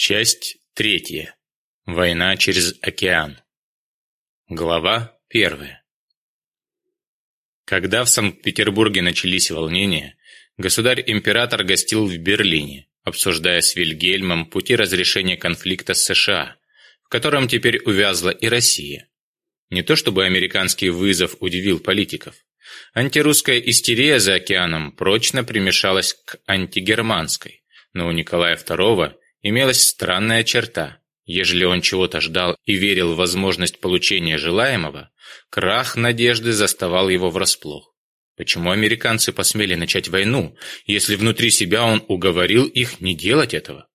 Часть третья. Война через океан. Глава первая. Когда в Санкт-Петербурге начались волнения, государь-император гостил в Берлине, обсуждая с Вильгельмом пути разрешения конфликта с США, в котором теперь увязла и Россия. Не то чтобы американский вызов удивил политиков. Антирусская истерия за океаном прочно примешалась к антигерманской, но у Николая II имелась странная черта. Ежели он чего-то ждал и верил в возможность получения желаемого, крах надежды заставал его врасплох. Почему американцы посмели начать войну, если внутри себя он уговорил их не делать этого?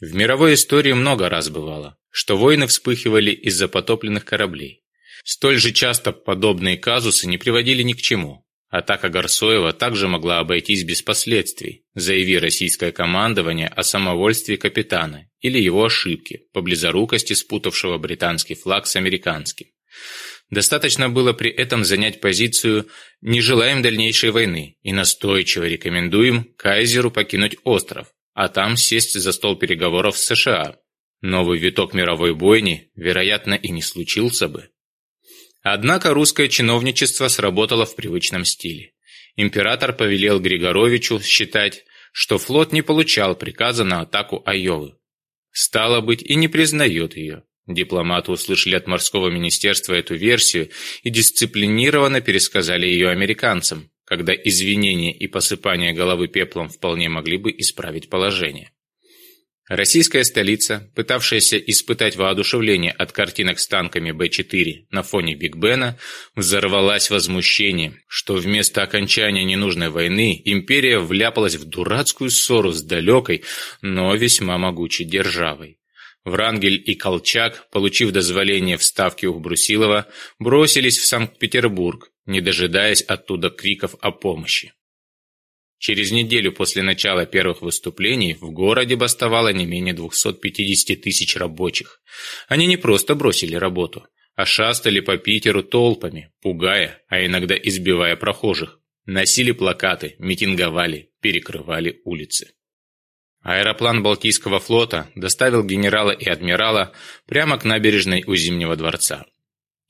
В мировой истории много раз бывало, что войны вспыхивали из-за потопленных кораблей. Столь же часто подобные казусы не приводили ни к чему. Атака Горсоева также могла обойтись без последствий, заяви российское командование о самовольстве капитана или его ошибке по близорукости спутавшего британский флаг с американским. Достаточно было при этом занять позицию «не желаем дальнейшей войны» и настойчиво рекомендуем Кайзеру покинуть остров, а там сесть за стол переговоров с США. Новый виток мировой бойни, вероятно, и не случился бы. Однако русское чиновничество сработало в привычном стиле император повелел Григоровичу считать, что флот не получал приказа на атаку Айовы. Стало быть, и не признает ее. Дипломаты услышали от морского министерства эту версию и дисциплинированно пересказали ее американцам, когда извинения и посыпание головы пеплом вполне могли бы исправить положение. Российская столица, пытавшаяся испытать воодушевление от картинок с танками Б-4 на фоне Биг Бена, взорвалась возмущением, что вместо окончания ненужной войны империя вляпалась в дурацкую ссору с далекой, но весьма могучей державой. Врангель и Колчак, получив дозволение в ставке у Брусилова, бросились в Санкт-Петербург, не дожидаясь оттуда криков о помощи. Через неделю после начала первых выступлений в городе бастовало не менее 250 тысяч рабочих. Они не просто бросили работу, а шастали по Питеру толпами, пугая, а иногда избивая прохожих. Носили плакаты, митинговали, перекрывали улицы. Аэроплан Балтийского флота доставил генерала и адмирала прямо к набережной у Зимнего дворца.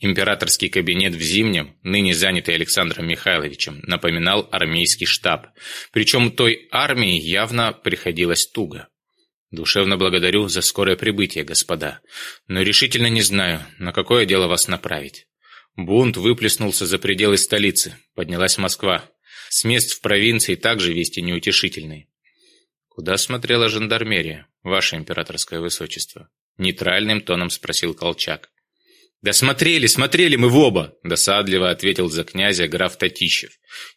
Императорский кабинет в Зимнем, ныне занятый Александром Михайловичем, напоминал армейский штаб. Причем той армии явно приходилось туго. Душевно благодарю за скорое прибытие, господа. Но решительно не знаю, на какое дело вас направить. Бунт выплеснулся за пределы столицы. Поднялась Москва. С мест в провинции также вести неутешительные. Куда смотрела жандармерия, ваше императорское высочество? Нейтральным тоном спросил Колчак. «Да смотрели, смотрели мы в оба!» – досадливо ответил за князя граф Татищев.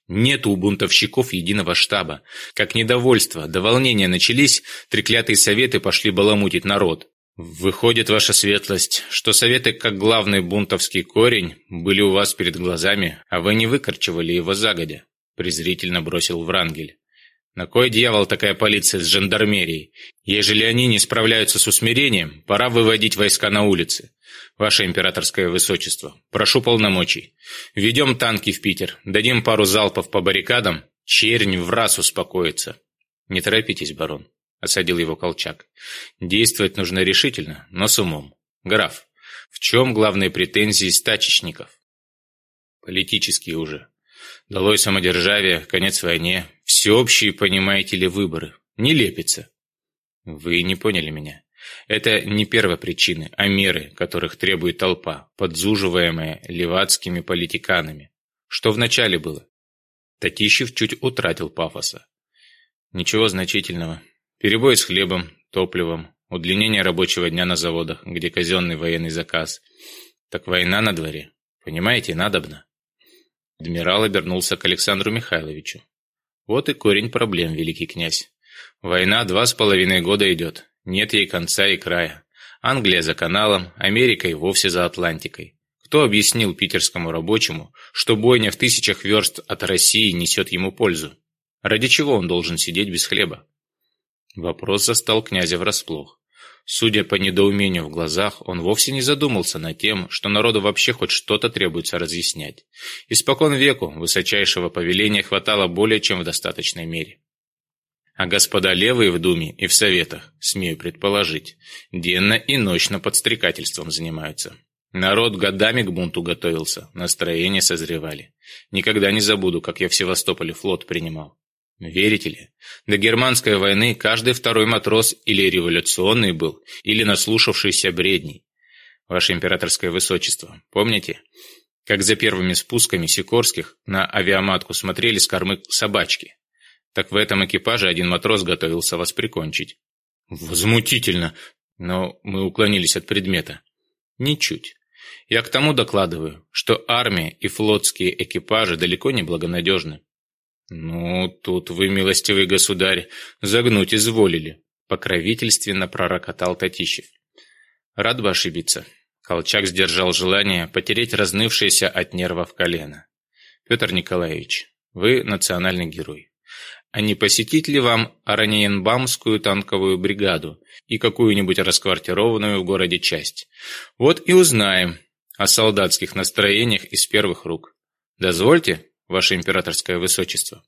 «Нет у бунтовщиков единого штаба. Как недовольство, до волнения начались, треклятые советы пошли баламутить народ. Выходит, ваша светлость, что советы, как главный бунтовский корень, были у вас перед глазами, а вы не выкорчевали его загодя», – презрительно бросил Врангель. На кой дьявол такая полиция с жандармерией? Ежели они не справляются с усмирением, пора выводить войска на улицы. Ваше императорское высочество, прошу полномочий. Ведем танки в Питер, дадим пару залпов по баррикадам, чернь в раз успокоится. Не торопитесь, барон, осадил его Колчак. Действовать нужно решительно, но с умом. Граф, в чем главные претензии стачечников? Политические уже. Долой самодержавие, конец войне, всеобщие, понимаете ли, выборы. Не лепится. Вы не поняли меня. Это не первопричины, а меры, которых требует толпа, подзуживаемая левацкими политиканами. Что вначале было? Татищев чуть утратил пафоса. Ничего значительного. Перебой с хлебом, топливом, удлинение рабочего дня на заводах, где казенный военный заказ. Так война на дворе. Понимаете, надобно. Адмирал обернулся к Александру Михайловичу. Вот и корень проблем, великий князь. Война два с половиной года идет. Нет ей конца и края. Англия за каналом, Америка и вовсе за Атлантикой. Кто объяснил питерскому рабочему, что бойня в тысячах верст от России несет ему пользу? Ради чего он должен сидеть без хлеба? Вопрос застал князя врасплох. Судя по недоумению в глазах, он вовсе не задумался над тем, что народу вообще хоть что-то требуется разъяснять. Испокон веку высочайшего повеления хватало более чем в достаточной мере. А господа левые в Думе и в Советах, смею предположить, денно и ночно подстрекательством занимаются. Народ годами к бунту готовился, настроения созревали. Никогда не забуду, как я в Севастополе флот принимал. Верите ли, до Германской войны каждый второй матрос или революционный был, или наслушавшийся бредней. Ваше императорское высочество, помните, как за первыми спусками Сикорских на авиаматку смотрели с кормы собачки? Так в этом экипаже один матрос готовился вас прикончить. Возмутительно! Но мы уклонились от предмета. Ничуть. Я к тому докладываю, что армия и флотские экипажи далеко не благонадежны. Ну, тут вы, милостивый государь, загнуть изволили, покровительственно пророкотал Татищев. Рад бы ошибиться. Колчак сдержал желание потереть разнывшееся от нервов колено. Петр Николаевич, вы национальный герой. А не посетить ли вам Араньенбамскую танковую бригаду и какую-нибудь расквартированную в городе часть? Вот и узнаем о солдатских настроениях из первых рук. Дозвольте, Ваше императорское высочество».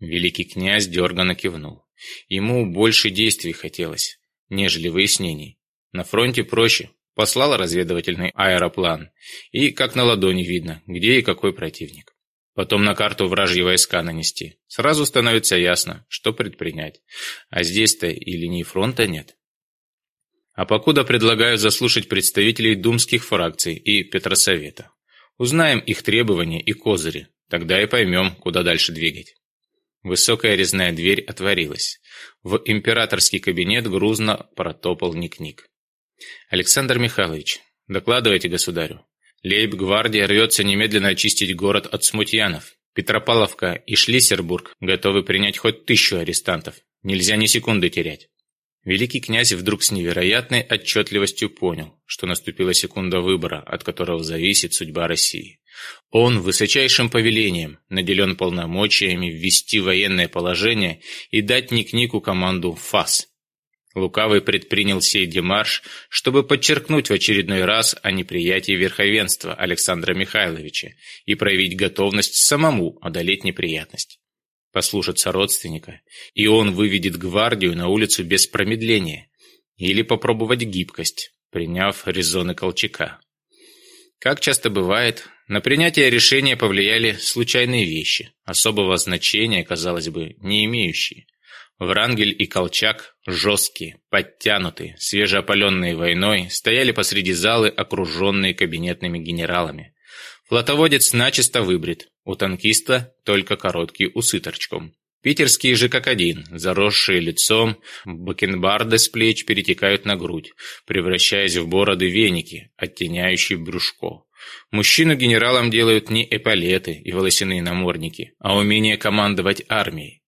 Великий князь дерганно кивнул. Ему больше действий хотелось, нежели выяснений. На фронте проще. Послал разведывательный аэроплан. И как на ладони видно, где и какой противник. Потом на карту вражьи войска нанести. Сразу становится ясно, что предпринять. А здесь-то и линии фронта нет. А покуда предлагаю заслушать представителей думских фракций и Петросовета. Узнаем их требования и козыри, тогда и поймем, куда дальше двигать. Высокая резная дверь отворилась. В императорский кабинет грузно протопал Ник-Ник. «Александр Михайлович, докладывайте государю. Лейб-гвардия рвется немедленно очистить город от смутьянов. Петропавловка и Шлиссербург готовы принять хоть тысячу арестантов. Нельзя ни секунды терять». Великий князь вдруг с невероятной отчетливостью понял, что наступила секунда выбора, от которого зависит судьба России. Он высочайшим повелением наделен полномочиями ввести военное положение и дать Никнику команду ФАС. Лукавый предпринял сей демарш, чтобы подчеркнуть в очередной раз о неприятии верховенства Александра Михайловича и проявить готовность самому одолеть неприятность послушаться родственника, и он выведет гвардию на улицу без промедления, или попробовать гибкость, приняв резоны Колчака. Как часто бывает, на принятие решения повлияли случайные вещи, особого значения, казалось бы, не имеющие. Врангель и Колчак, жесткие, подтянутые, свежеопаленные войной, стояли посреди залы, окруженные кабинетными генералами. Флотоводец начисто выбрит, у танкиста только короткий усы торчком. Питерский же как один, заросшие лицом, бакенбарды с плеч перетекают на грудь, превращаясь в бороды веники, оттеняющие брюшко. Мужчину генералом делают не эполеты и волосяные намордники, а умение командовать армией.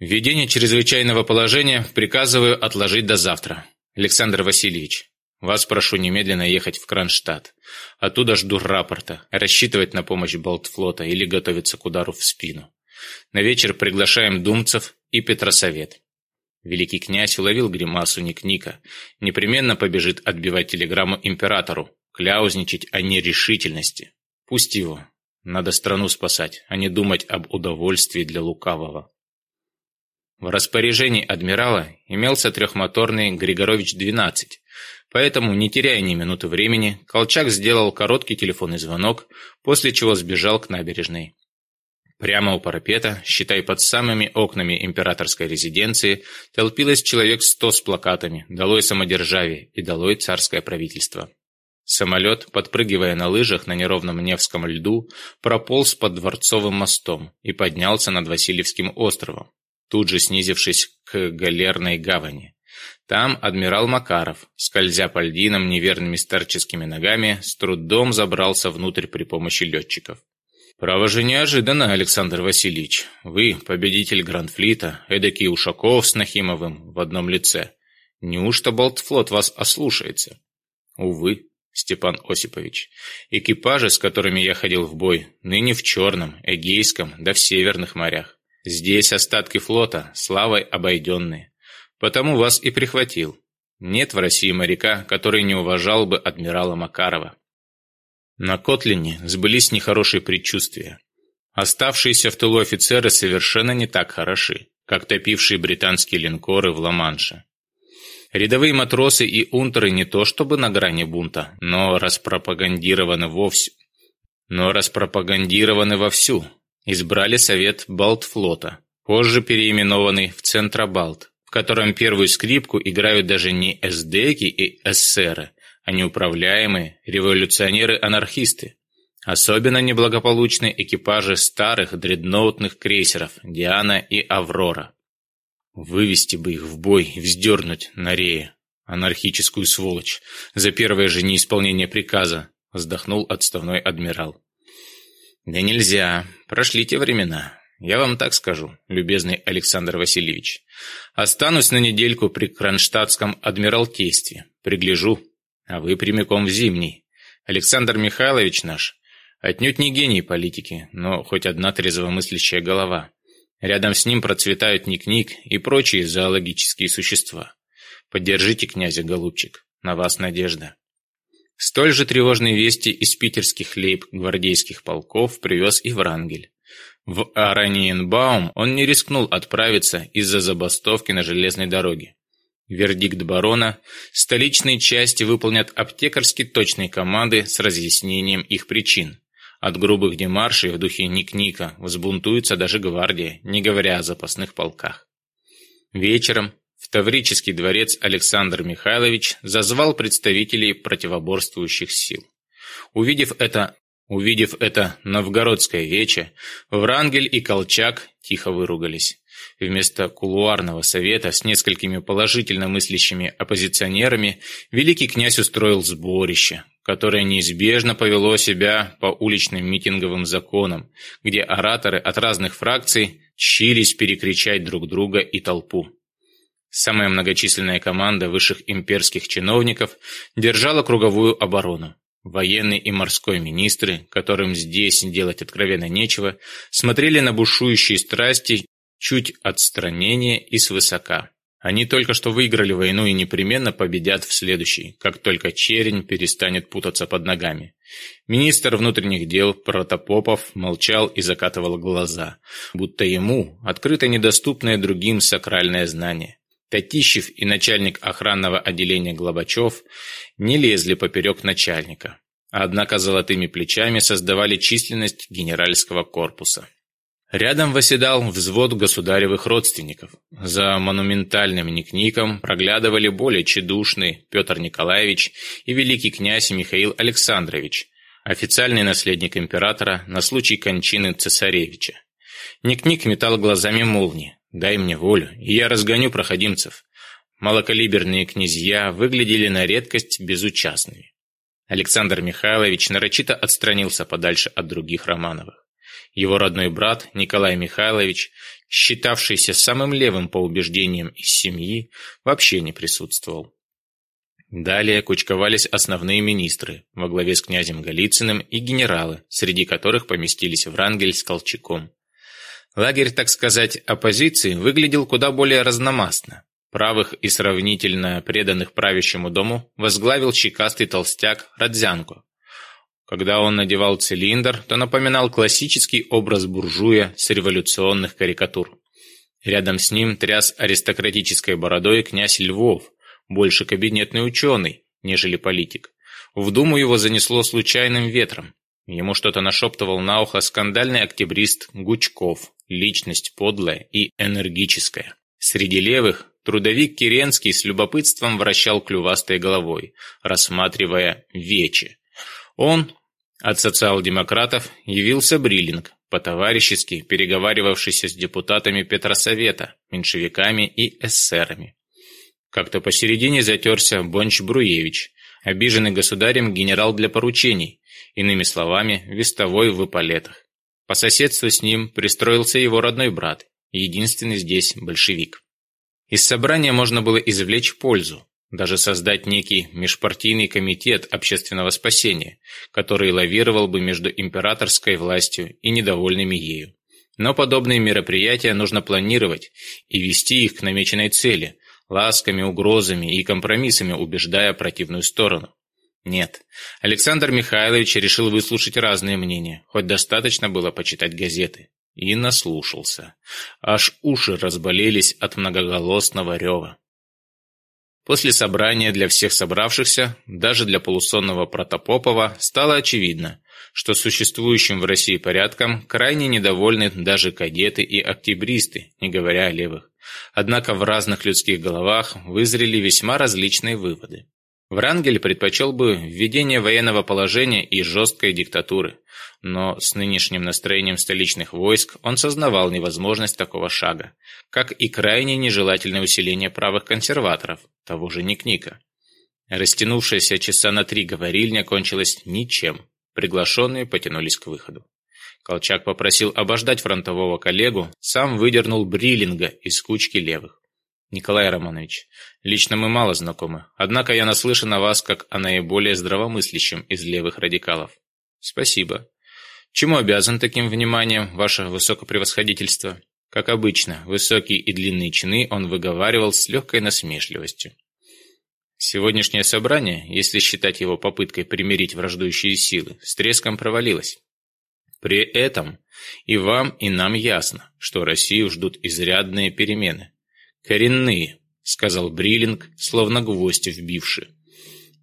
Введение чрезвычайного положения приказываю отложить до завтра. Александр Васильевич, вас прошу немедленно ехать в Кронштадт. Оттуда жду рапорта, рассчитывать на помощь Болтфлота или готовиться к удару в спину. На вечер приглашаем Думцев и Петросовет. Великий князь уловил гримасу Никника, Непременно побежит отбивать телеграмму императору, кляузничать о нерешительности. Пусть его. Надо страну спасать, а не думать об удовольствии для лукавого. В распоряжении адмирала имелся трехмоторный Григорович-12, Поэтому, не теряя ни минуты времени, Колчак сделал короткий телефонный звонок, после чего сбежал к набережной. Прямо у парапета, считай под самыми окнами императорской резиденции, толпилось человек сто с плакатами «Долой самодержавие» и «Долой царское правительство». Самолет, подпрыгивая на лыжах на неровном Невском льду, прополз под Дворцовым мостом и поднялся над Васильевским островом, тут же снизившись к Галерной гавани. Там адмирал Макаров, скользя по льдинам неверными старческими ногами, с трудом забрался внутрь при помощи летчиков. «Право же неожиданно, Александр Васильевич. Вы, победитель Грандфлита, эдакий Ушаков с Нахимовым в одном лице. Неужто Болтфлот вас ослушается?» «Увы, Степан Осипович. Экипажи, с которыми я ходил в бой, ныне в Черном, Эгейском, да в Северных морях. Здесь остатки флота, славой обойденные. Потому вас и прихватил. Нет в России моряка, который не уважал бы адмирала Макарова. На Котлине сбылись нехорошие предчувствия. Оставшиеся в тылу офицеры совершенно не так хороши, как топившие британские линкоры в Ла-Манше. Рядовые матросы и унтеры не то чтобы на грани бунта, но распропагандированы вовсе. Но распропагандированы вовсю. Избрали совет Балтфлота, позже переименованный в Центробалт, котором первую скрипку играют даже не эсдеки и эсеры, а неуправляемые революционеры-анархисты. Особенно неблагополучны экипажи старых дредноутных крейсеров «Диана» и «Аврора». Вывести бы их в бой и вздернуть на рея. Анархическую сволочь. За первое же неисполнение приказа. Вздохнул отставной адмирал. Да нельзя. Прошли те времена. Я вам так скажу, любезный Александр Васильевич. Останусь на недельку при Кронштадтском Адмиралтействе. Пригляжу. А вы прямиком в зимний. Александр Михайлович наш отнюдь не гений политики, но хоть одна трезвомыслящая голова. Рядом с ним процветают Ник-Ник и прочие зоологические существа. Поддержите князя, голубчик. На вас надежда. Столь же тревожные вести из питерских лейб гвардейских полков привез и Врангель. В Араньенбаум он не рискнул отправиться из-за забастовки на железной дороге. Вердикт барона – столичные части выполнят аптекарски точные команды с разъяснением их причин. От грубых демаршей в духе Ник-Ника взбунтуется даже гвардия, не говоря о запасных полках. Вечером в Таврический дворец Александр Михайлович зазвал представителей противоборствующих сил. Увидев это Увидев это новгородское вече, Врангель и Колчак тихо выругались. Вместо кулуарного совета с несколькими положительно мыслящими оппозиционерами великий князь устроил сборище, которое неизбежно повело себя по уличным митинговым законам, где ораторы от разных фракций чились перекричать друг друга и толпу. Самая многочисленная команда высших имперских чиновников держала круговую оборону. Военные и морской министры, которым здесь делать откровенно нечего, смотрели на бушующие страсти чуть отстранение и свысока. Они только что выиграли войну и непременно победят в следующей, как только черень перестанет путаться под ногами. Министр внутренних дел Протопопов молчал и закатывал глаза, будто ему открыто недоступное другим сакральное знание. Татищев и начальник охранного отделения Глобачев не лезли поперек начальника, а однако золотыми плечами создавали численность генеральского корпуса. Рядом восседал взвод государевых родственников. За монументальным никником проглядывали более тщедушный Петр Николаевич и великий князь Михаил Александрович, официальный наследник императора на случай кончины цесаревича. Никник метал глазами молнии, Дай мне волю, и я разгоню проходимцев. Малокалиберные князья выглядели на редкость безучастными. Александр Михайлович нарочито отстранился подальше от других Романовых. Его родной брат Николай Михайлович, считавшийся самым левым по убеждениям из семьи, вообще не присутствовал. Далее кучковались основные министры во главе с князем Голицыным и генералы, среди которых поместились Врангель с Колчаком. Лагерь, так сказать, оппозиции выглядел куда более разномастно. Правых и сравнительно преданных правящему дому возглавил щекастый толстяк Радзянко. Когда он надевал цилиндр, то напоминал классический образ буржуя с революционных карикатур. Рядом с ним тряс аристократической бородой князь Львов, больше кабинетный ученый, нежели политик. В Думу его занесло случайным ветром. Ему что-то нашептывал на ухо скандальный октябрист Гучков, личность подлая и энергическая. Среди левых трудовик Керенский с любопытством вращал клювастой головой, рассматривая вече. Вон от социал-демократов, явился Бриллинг, по-товарищески переговаривавшийся с депутатами Петросовета, меньшевиками и эсерами. Как-то посередине затерся Бонч Бруевич, обиженный государем генерал для поручений, иными словами, вестовой в эполетах. По соседству с ним пристроился его родной брат, единственный здесь большевик. Из собрания можно было извлечь пользу, даже создать некий межпартийный комитет общественного спасения, который лавировал бы между императорской властью и недовольными ею. Но подобные мероприятия нужно планировать и вести их к намеченной цели, ласками, угрозами и компромиссами убеждая противную сторону. Нет. Александр Михайлович решил выслушать разные мнения, хоть достаточно было почитать газеты. И наслушался. Аж уши разболелись от многоголосного рева. После собрания для всех собравшихся, даже для полусонного Протопопова, стало очевидно, что существующим в России порядком крайне недовольны даже кадеты и октябристы, не говоря о левых. Однако в разных людских головах вызрели весьма различные выводы. Врангель предпочел бы введение военного положения и жесткой диктатуры, но с нынешним настроением столичных войск он сознавал невозможность такого шага, как и крайне нежелательное усиление правых консерваторов, того же Никника. Растянувшаяся часа на три говорильня кончилась ничем, приглашенные потянулись к выходу. Колчак попросил обождать фронтового коллегу, сам выдернул Бриллинга из кучки левых. Николай Романович, лично мы мало знакомы, однако я наслышан о вас как о наиболее здравомыслящем из левых радикалов. Спасибо. Чему обязан таким вниманием ваше высокопревосходительство? Как обычно, высокие и длинные чины он выговаривал с легкой насмешливостью. Сегодняшнее собрание, если считать его попыткой примирить враждующие силы, с треском провалилось. При этом и вам, и нам ясно, что Россию ждут изрядные перемены. «Коренные», — сказал Бриллинг, словно гвоздь вбивши.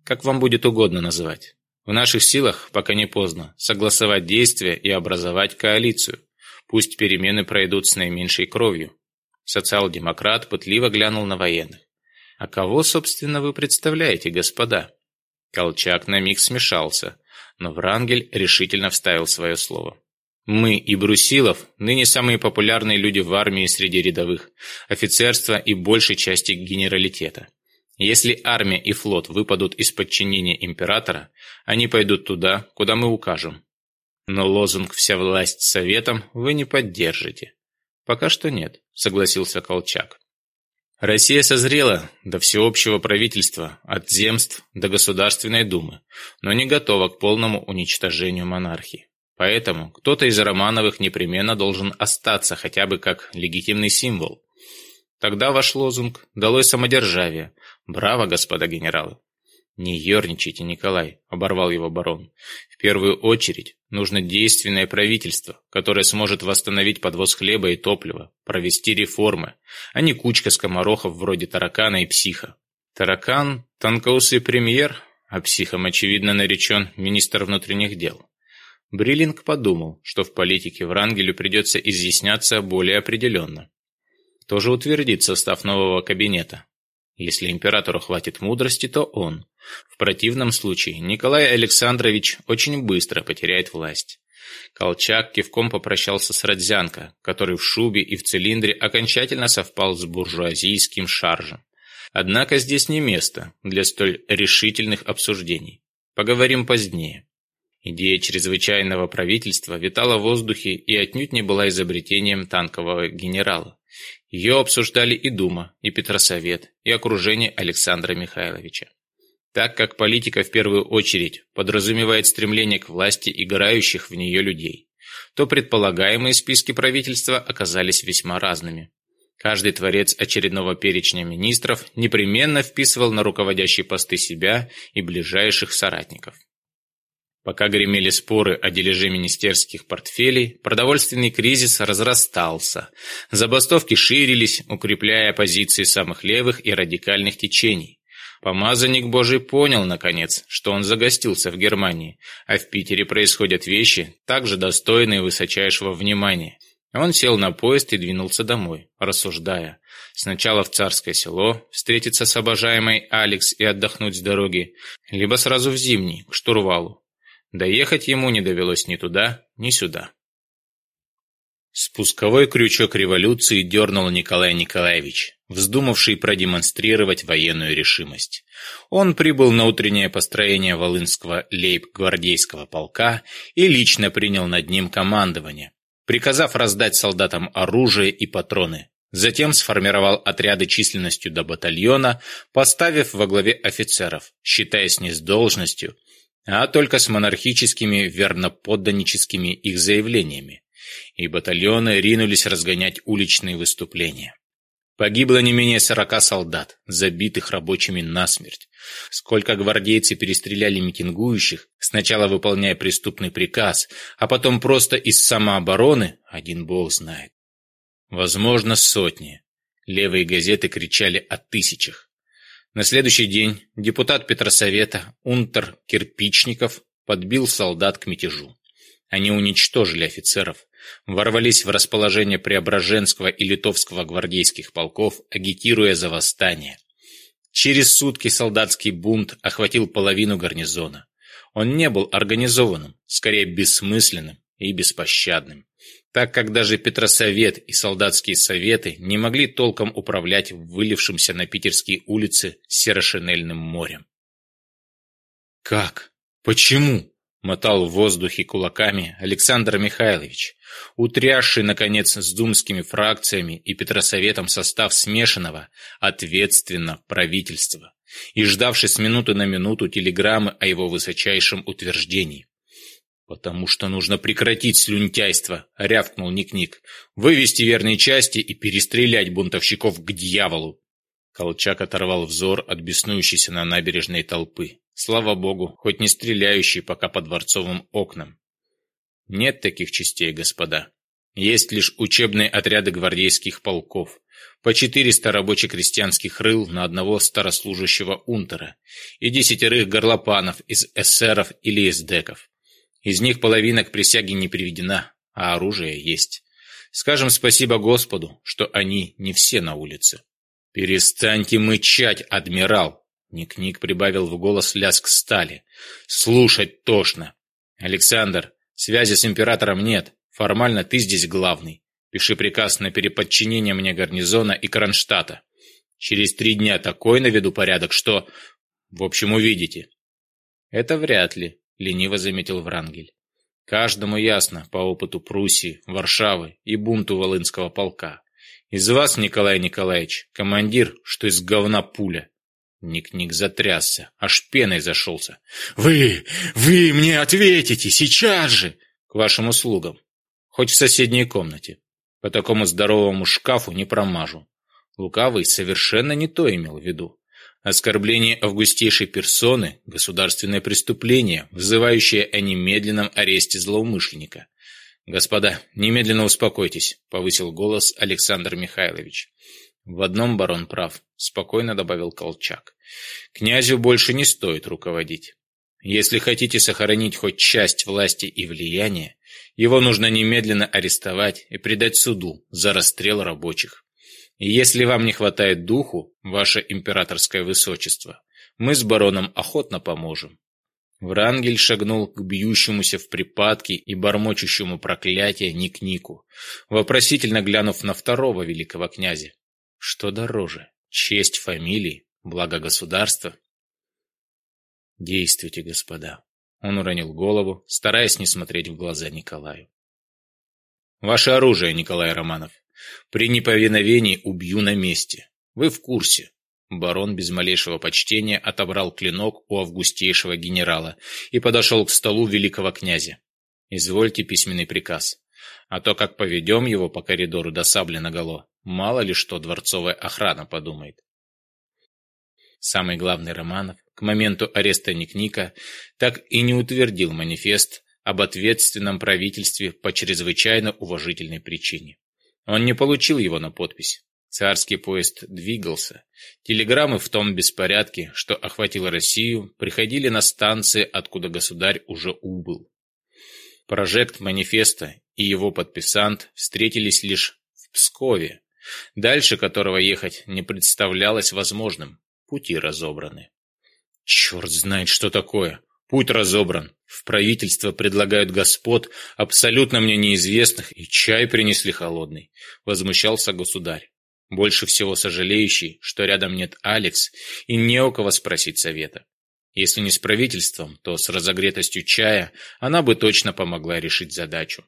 «Как вам будет угодно называть. В наших силах, пока не поздно, согласовать действия и образовать коалицию. Пусть перемены пройдут с наименьшей кровью». Социал-демократ пытливо глянул на военных. «А кого, собственно, вы представляете, господа?» Колчак на миг смешался, но Врангель решительно вставил свое слово. Мы и Брусилов – ныне самые популярные люди в армии среди рядовых, офицерства и большей части генералитета. Если армия и флот выпадут из подчинения императора, они пойдут туда, куда мы укажем. Но лозунг «Вся власть советом» вы не поддержите. Пока что нет, согласился Колчак. Россия созрела до всеобщего правительства, от земств до Государственной Думы, но не готова к полному уничтожению монархии. Поэтому кто-то из Романовых непременно должен остаться хотя бы как легитимный символ. Тогда ваш лозунг «Долой самодержавие». Браво, господа генералы! «Не ерничайте, Николай», – оборвал его барон. «В первую очередь нужно действенное правительство, которое сможет восстановить подвоз хлеба и топлива, провести реформы, а не кучка скоморохов вроде таракана и психа». Таракан – танкоусый премьер, а психом, очевидно, наречен министр внутренних дел. Бриллинг подумал, что в политике Врангелю придется изъясняться более определенно. Тоже утвердит состав нового кабинета. Если императору хватит мудрости, то он. В противном случае Николай Александрович очень быстро потеряет власть. Колчак кивком попрощался с Родзянко, который в шубе и в цилиндре окончательно совпал с буржуазийским шаржем. Однако здесь не место для столь решительных обсуждений. Поговорим позднее. Идея чрезвычайного правительства витала в воздухе и отнюдь не была изобретением танкового генерала. Ее обсуждали и Дума, и Петросовет, и окружение Александра Михайловича. Так как политика в первую очередь подразумевает стремление к власти играющих в нее людей, то предполагаемые списки правительства оказались весьма разными. Каждый творец очередного перечня министров непременно вписывал на руководящие посты себя и ближайших соратников. Пока гремели споры о дележе министерских портфелей, продовольственный кризис разрастался. Забастовки ширились, укрепляя позиции самых левых и радикальных течений. Помазанник Божий понял, наконец, что он загостился в Германии, а в Питере происходят вещи, также достойные высочайшего внимания. Он сел на поезд и двинулся домой, рассуждая. Сначала в Царское село встретиться с обожаемой Алекс и отдохнуть с дороги, либо сразу в Зимний, к штурвалу. Доехать ему не довелось ни туда, ни сюда. Спусковой крючок революции дернул Николай Николаевич, вздумавший продемонстрировать военную решимость. Он прибыл на утреннее построение Волынского лейб-гвардейского полка и лично принял над ним командование, приказав раздать солдатам оружие и патроны. Затем сформировал отряды численностью до батальона, поставив во главе офицеров, считаясь не с должностью, а только с монархическими верноподданническими их заявлениями, и батальоны ринулись разгонять уличные выступления. Погибло не менее сорока солдат, забитых рабочими насмерть. Сколько гвардейцы перестреляли митингующих, сначала выполняя преступный приказ, а потом просто из самообороны, один бог знает. Возможно, сотни. Левые газеты кричали о тысячах. На следующий день депутат Петросовета Унтер Кирпичников подбил солдат к мятежу. Они уничтожили офицеров, ворвались в расположение Преображенского и Литовского гвардейских полков, агитируя за восстание. Через сутки солдатский бунт охватил половину гарнизона. Он не был организованным, скорее бессмысленным и беспощадным так как даже Петросовет и солдатские советы не могли толком управлять вылившимся на питерские улицы серошинельным морем. «Как? Почему?» — мотал в воздухе кулаками Александр Михайлович, утрясший, наконец, с думскими фракциями и Петросоветом состав смешанного, ответственно, правительства, и ждавший с минуты на минуту телеграммы о его высочайшем утверждении. «Потому что нужно прекратить слюнтяйство!» — рявкнул Ник-Ник. «Вывести верные части и перестрелять бунтовщиков к дьяволу!» Колчак оторвал взор от беснующейся на набережной толпы. Слава богу, хоть не стреляющий пока по дворцовым окнам. Нет таких частей, господа. Есть лишь учебные отряды гвардейских полков. По 400 рабоче-крестьянских рыл на одного старослужащего унтера и десятерых горлопанов из эсеров или из деков. Из них половина к присяге не приведена, а оружие есть. Скажем спасибо Господу, что они не все на улице. «Перестаньте мычать, адмирал!» Ник-Ник прибавил в голос лязг стали. «Слушать тошно!» «Александр, связи с императором нет. Формально ты здесь главный. Пиши приказ на переподчинение мне гарнизона и Кронштадта. Через три дня такой наведу порядок, что... В общем, увидите». «Это вряд ли», лениво заметил Врангель. Каждому ясно по опыту Пруссии, Варшавы и бунту Волынского полка. Из вас, Николай Николаевич, командир, что из говна пуля. Ник-ник затрясся, аж пеной зашелся. «Вы! Вы мне ответите! Сейчас же!» «К вашим услугам. Хоть в соседней комнате. По такому здоровому шкафу не промажу». Лукавый совершенно не то имел в виду. Оскорбление августейшей персоны – государственное преступление, вызывающее о немедленном аресте злоумышленника. «Господа, немедленно успокойтесь», – повысил голос Александр Михайлович. «В одном барон прав», – спокойно добавил Колчак. «Князю больше не стоит руководить. Если хотите сохранить хоть часть власти и влияния, его нужно немедленно арестовать и предать суду за расстрел рабочих. Если вам не хватает духу, ваше императорское высочество, мы с бароном охотно поможем». Врангель шагнул к бьющемуся в припадке и бормочущему проклятие Никнику, вопросительно глянув на второго великого князя. «Что дороже? Честь фамилии? Благо государства?» «Действуйте, господа», — он уронил голову, стараясь не смотреть в глаза Николаю. «Ваше оружие, Николай Романов», при неповиновении убью на месте. Вы в курсе. Барон без малейшего почтения отобрал клинок у августейшего генерала и подошел к столу великого князя. «Извольте письменный приказ. А то, как поведем его по коридору до сабли наголо, мало ли что дворцовая охрана подумает». Самый главный Романов к моменту ареста Никника так и не утвердил манифест об ответственном правительстве по чрезвычайно уважительной причине. Он не получил его на подпись. Царский поезд двигался. Телеграммы в том беспорядке, что охватило Россию, приходили на станции, откуда государь уже убыл. Прожект манифеста и его подписант встретились лишь в Пскове, дальше которого ехать не представлялось возможным. Пути разобраны. «Черт знает, что такое!» Путь разобран. В правительство предлагают господ, абсолютно мне неизвестных, и чай принесли холодный. Возмущался государь. Больше всего сожалеющий, что рядом нет Алекс и не у кого спросить совета. Если не с правительством, то с разогретостью чая она бы точно помогла решить задачу.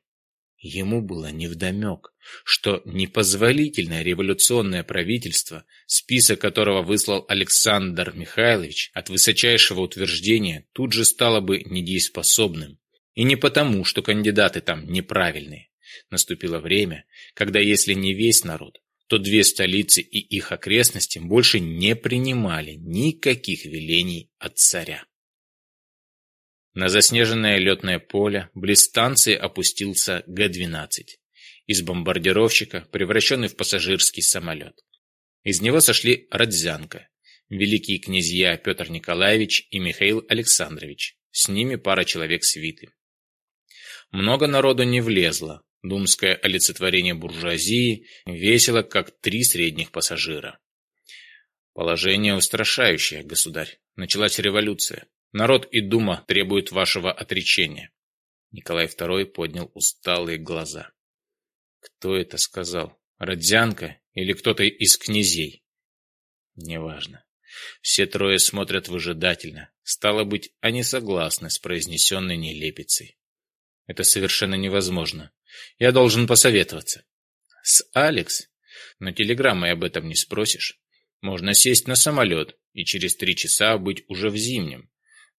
Ему было невдомек, что непозволительное революционное правительство, список которого выслал Александр Михайлович от высочайшего утверждения, тут же стало бы недееспособным. И не потому, что кандидаты там неправильные. Наступило время, когда если не весь народ, то две столицы и их окрестности больше не принимали никаких велений от царя. На заснеженное летное поле близ станции опустился Г-12. Из бомбардировщика, превращенный в пассажирский самолет. Из него сошли Родзянко, великие князья Петр Николаевич и Михаил Александрович. С ними пара человек свиты. Много народу не влезло. Думское олицетворение буржуазии весело, как три средних пассажира. «Положение устрашающее, государь. Началась революция. Народ и дума требуют вашего отречения. Николай II поднял усталые глаза. Кто это сказал? Родзянка или кто-то из князей? Неважно. Все трое смотрят выжидательно. Стало быть, они согласны с произнесенной нелепицей. Это совершенно невозможно. Я должен посоветоваться. С Алекс? Но телеграммой об этом не спросишь. Можно сесть на самолет и через три часа быть уже в зимнем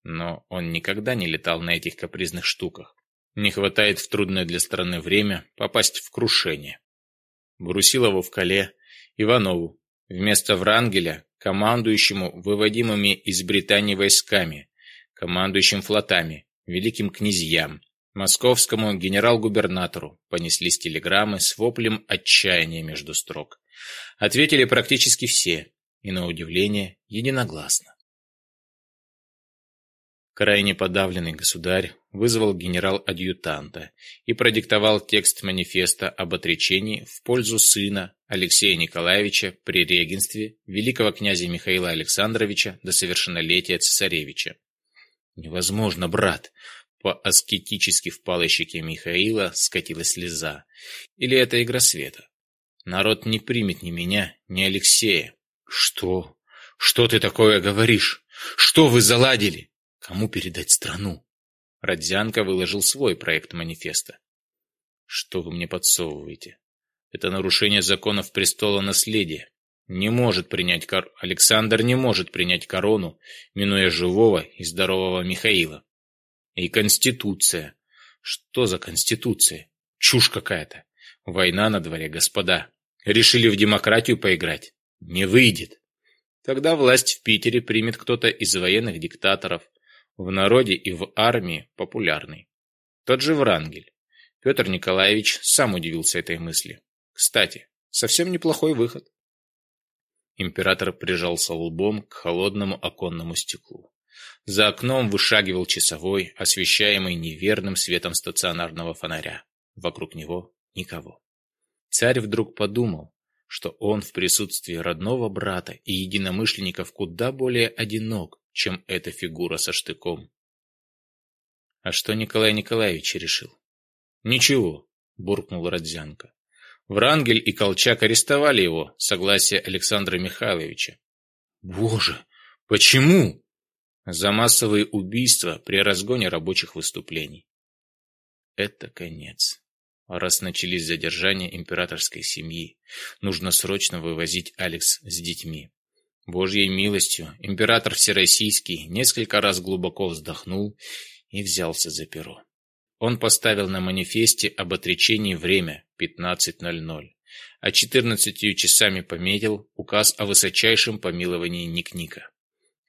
но он никогда не летал на этих капризных штуках. Не хватает в трудное для страны время попасть в крушение. Брусилову в Кале, Иванову, вместо Врангеля, командующему выводимыми из Британии войсками, командующим флотами, великим князьям, московскому генерал-губернатору понеслись телеграммы с воплем отчаяния между строк. Ответили практически все, и на удивление единогласно. Крайне подавленный государь вызвал генерал-адъютанта и продиктовал текст манифеста об отречении в пользу сына Алексея Николаевича при регенстве великого князя Михаила Александровича до совершеннолетия цесаревича. «Невозможно, брат!» По аскетически впалой щеке Михаила скатилась слеза. «Или это игра света? Народ не примет ни меня, ни Алексея». «Что? Что ты такое говоришь? Что вы заладили?» Кому передать страну? Родзянко выложил свой проект манифеста. Что вы мне подсовываете? Это нарушение законов престола наследия. Не может принять кор... Александр не может принять корону, минуя живого и здорового Михаила. И конституция. Что за конституция? Чушь какая-то. Война на дворе, господа. Решили в демократию поиграть? Не выйдет. Тогда власть в Питере примет кто-то из военных диктаторов, в народе и в армии популярный. Тот же Врангель. Петр Николаевич сам удивился этой мысли. Кстати, совсем неплохой выход. Император прижался лбом к холодному оконному стеклу. За окном вышагивал часовой, освещаемый неверным светом стационарного фонаря. Вокруг него никого. Царь вдруг подумал, что он в присутствии родного брата и единомышленников куда более одинок, чем эта фигура со штыком. А что Николай Николаевич решил? Ничего, буркнул Родзянко. Врангель и Колчак арестовали его, согласие Александра Михайловича. Боже, почему? За массовые убийства при разгоне рабочих выступлений. Это конец раз начались задержания императорской семьи. Нужно срочно вывозить Алекс с детьми. Божьей милостью император Всероссийский несколько раз глубоко вздохнул и взялся за перо. Он поставил на манифесте об отречении время 15.00, а 14 часами пометил указ о высочайшем помиловании Никника.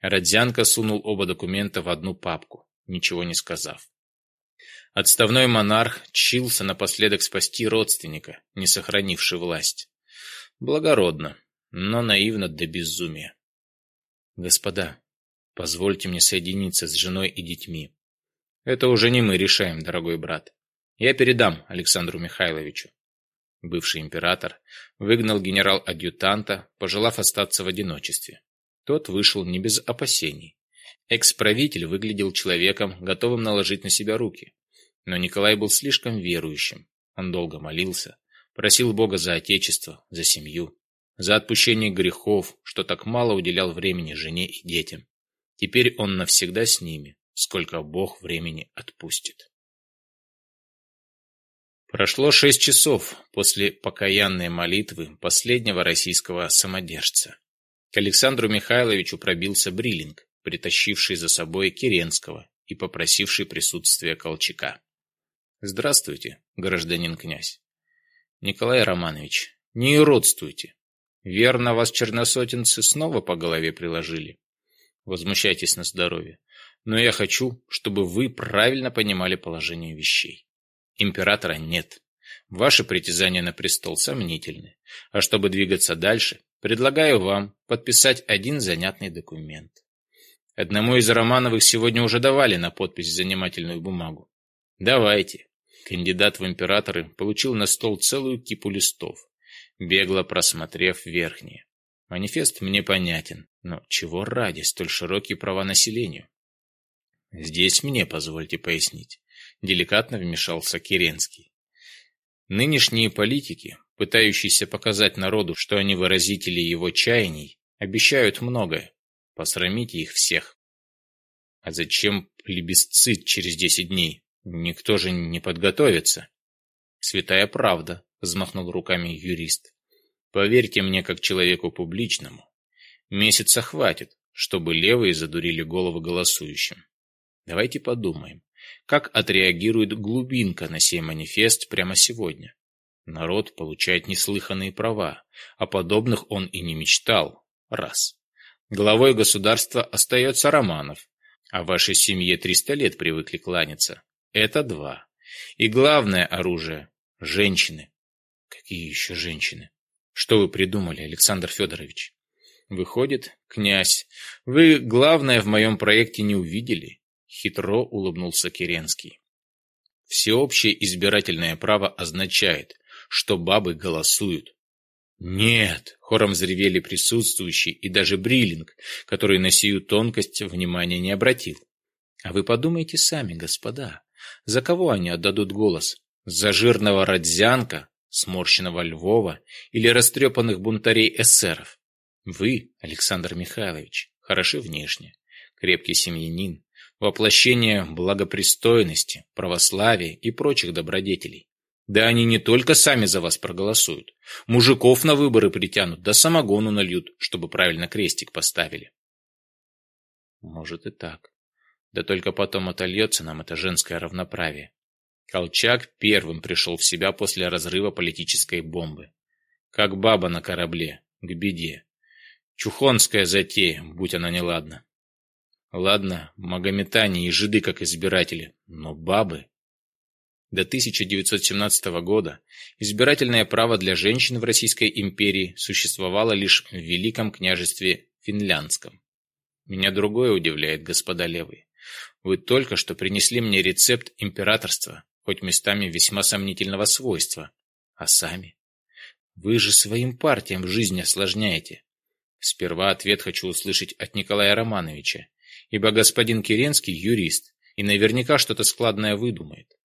Родзянко сунул оба документа в одну папку, ничего не сказав. Отставной монарх чился напоследок спасти родственника, не сохранивший власть. Благородно, но наивно до безумия. «Господа, позвольте мне соединиться с женой и детьми. Это уже не мы решаем, дорогой брат. Я передам Александру Михайловичу». Бывший император выгнал генерал-адъютанта, пожелав остаться в одиночестве. Тот вышел не без опасений. Экс-правитель выглядел человеком, готовым наложить на себя руки. Но Николай был слишком верующим. Он долго молился, просил Бога за отечество, за семью, за отпущение грехов, что так мало уделял времени жене и детям. Теперь он навсегда с ними, сколько Бог времени отпустит. Прошло шесть часов после покаянной молитвы последнего российского самодержца. К Александру Михайловичу пробился Бриллинг, притащивший за собой Керенского и попросивший присутствия Колчака. Здравствуйте, гражданин князь. Николай Романович, не иродствуйте. Верно, вас черносотенцы снова по голове приложили. Возмущайтесь на здоровье. Но я хочу, чтобы вы правильно понимали положение вещей. Императора нет. Ваши притязания на престол сомнительны. А чтобы двигаться дальше, предлагаю вам подписать один занятный документ. Одному из Романовых сегодня уже давали на подпись занимательную бумагу. Давайте, Кандидат в императоры получил на стол целую кипу листов, бегло просмотрев верхние. Манифест мне понятен, но чего ради столь широкие права населению? Здесь мне, позвольте пояснить, деликатно вмешался Керенский. Нынешние политики, пытающиеся показать народу, что они выразители его чаяний, обещают многое. Посрамите их всех. А зачем плебисцит через десять дней? Никто же не подготовится. Святая правда, взмахнул руками юрист. Поверьте мне, как человеку публичному. Месяца хватит, чтобы левые задурили головы голосующим. Давайте подумаем, как отреагирует глубинка на сей манифест прямо сегодня. Народ получает неслыханные права, о подобных он и не мечтал. Раз. Главой государства остается Романов, а вашей семье 300 лет привыкли кланяться. Это два. И главное оружие – женщины. Какие еще женщины? Что вы придумали, Александр Федорович? Выходит, князь, вы главное в моем проекте не увидели. Хитро улыбнулся Керенский. Всеобщее избирательное право означает, что бабы голосуют. «Нет!» — хором взревели присутствующие и даже Бриллинг, который на сию тонкость внимания не обратил. «А вы подумайте сами, господа. За кого они отдадут голос? За жирного Родзянка, сморщенного Львова или растрепанных бунтарей эсеров? Вы, Александр Михайлович, хороши внешне, крепкий семьянин, воплощение благопристойности, православия и прочих добродетелей. Да они не только сами за вас проголосуют. Мужиков на выборы притянут, да самогону нальют, чтобы правильно крестик поставили. Может и так. Да только потом отольется нам это женское равноправие. Колчак первым пришел в себя после разрыва политической бомбы. Как баба на корабле, к беде. Чухонская затея, будь она неладна. Ладно, магометане и жиды как избиратели, но бабы... До 1917 года избирательное право для женщин в Российской империи существовало лишь в Великом княжестве Финляндском. Меня другое удивляет, господа левые. Вы только что принесли мне рецепт императорства, хоть местами весьма сомнительного свойства. А сами? Вы же своим партиям жизнь осложняете. Сперва ответ хочу услышать от Николая Романовича, ибо господин Керенский юрист и наверняка что-то складное выдумает.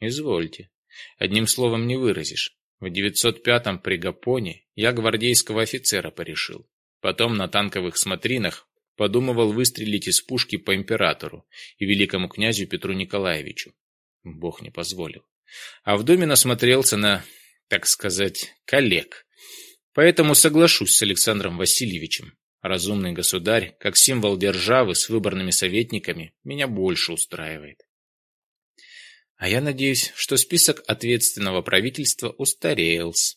Извольте. Одним словом не выразишь. В 905-м при Гапоне я гвардейского офицера порешил. Потом на танковых смотринах Подумывал выстрелить из пушки по императору и великому князю Петру Николаевичу. Бог не позволил. А в доме насмотрелся на, так сказать, коллег. Поэтому соглашусь с Александром Васильевичем. Разумный государь, как символ державы с выборными советниками, меня больше устраивает. А я надеюсь, что список ответственного правительства устарелся,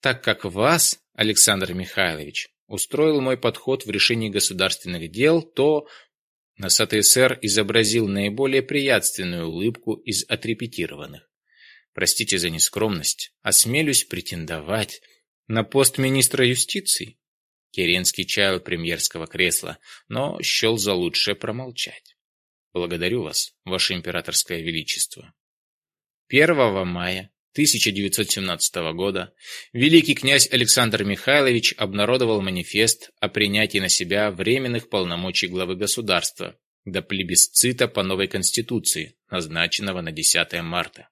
так как вас, Александр Михайлович, устроил мой подход в решении государственных дел, то носатый сэр изобразил наиболее приятственную улыбку из отрепетированных. Простите за нескромность, а осмелюсь претендовать на пост министра юстиции. Керенский чаял премьерского кресла, но счел за лучшее промолчать. Благодарю вас, ваше императорское величество. 1 мая 1917 года великий князь Александр Михайлович обнародовал манифест о принятии на себя временных полномочий главы государства до плебисцита по новой конституции, назначенного на 10 марта.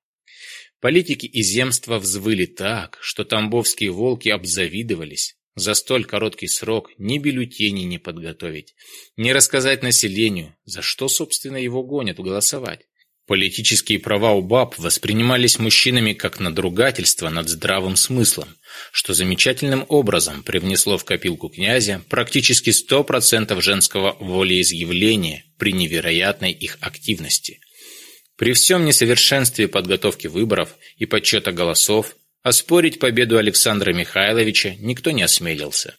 Политики и земства взвыли так, что тамбовские волки обзавидовались. За столь короткий срок ни бюллетени не подготовить, не рассказать населению, за что, собственно, его гонят голосовать. Политические права у баб воспринимались мужчинами как надругательство над здравым смыслом, что замечательным образом привнесло в копилку князя практически 100% женского волеизъявления при невероятной их активности. При всем несовершенстве подготовки выборов и подсчета голосов оспорить победу Александра Михайловича никто не осмелился.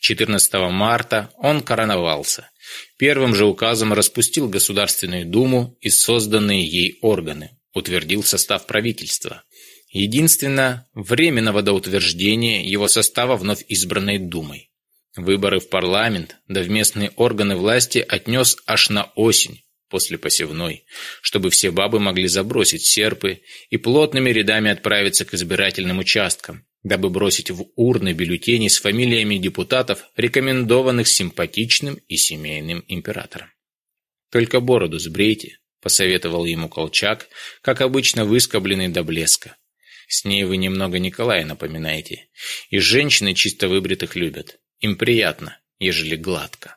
14 марта он короновался. Первым же указом распустил Государственную Думу и созданные ей органы, утвердил состав правительства. Единственно, временного до утверждения его состава вновь избранной Думой. Выборы в парламент, да в местные органы власти отнес аж на осень, после посевной, чтобы все бабы могли забросить серпы и плотными рядами отправиться к избирательным участкам, дабы бросить в урны бюллетени с фамилиями депутатов, рекомендованных симпатичным и семейным императором. «Только бороду сбрейте», — посоветовал ему Колчак, как обычно выскобленный до блеска. «С ней вы немного Николая напоминаете, и женщины чисто выбритых любят. Им приятно, ежели гладко».